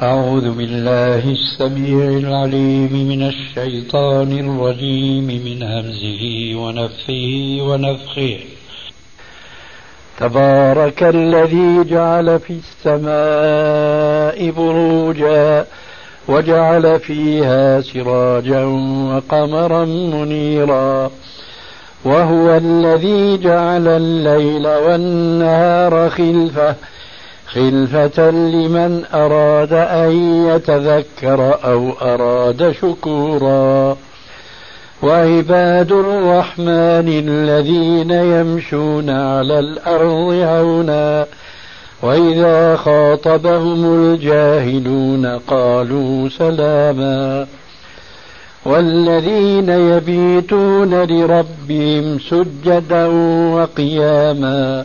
أعوذ بالله السميع العليم من الشيطان الرجيم من همزه ونفخه ونفخه. تبارك الذي جعل في السماء بروجا وجعل فيها سراجا وقمرا منيرا. وهو الذي جعل الليل والنهار خلفه خلفة لمن أراد أن يتذكر أو أراد شكورا. وعباد الرحمن الذين يمشون على الأرض هونا وإذا خاطبهم الجاهلون قالوا سلاما. والذين يبيتون لربهم سجدا وقياما.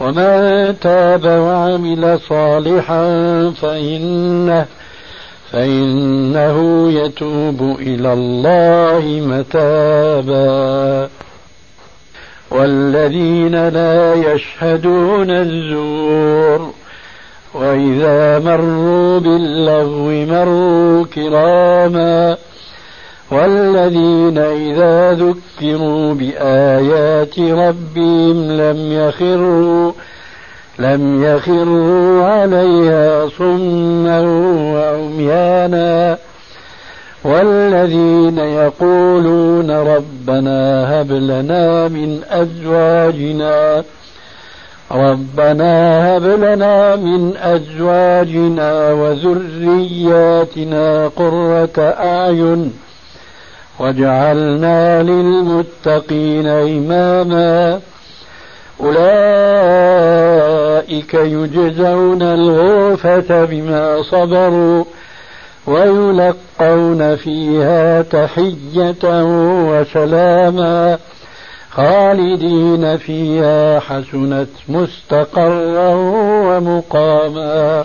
ومن تاب وعمل صالحا فإنه فإنه يتوب إلى الله متابا والذين لا يشهدون الزور وإذا مروا باللغو مروا كراما والذين إذا ذكروا بآيات ربهم لم يخروا لم يخروا عليها صما وعميانا. والذين يقولون ربنا هب لنا من أزواجنا ربنا هب لنا من أزواجنا وذرياتنا قرة أعين. واجعلنا للمتقين إماما. أولئك يجزون الغرفة بما صبروا ويلقون فيها تحية وسلاما. خالدين فيها حسنت مستقرا ومقاما.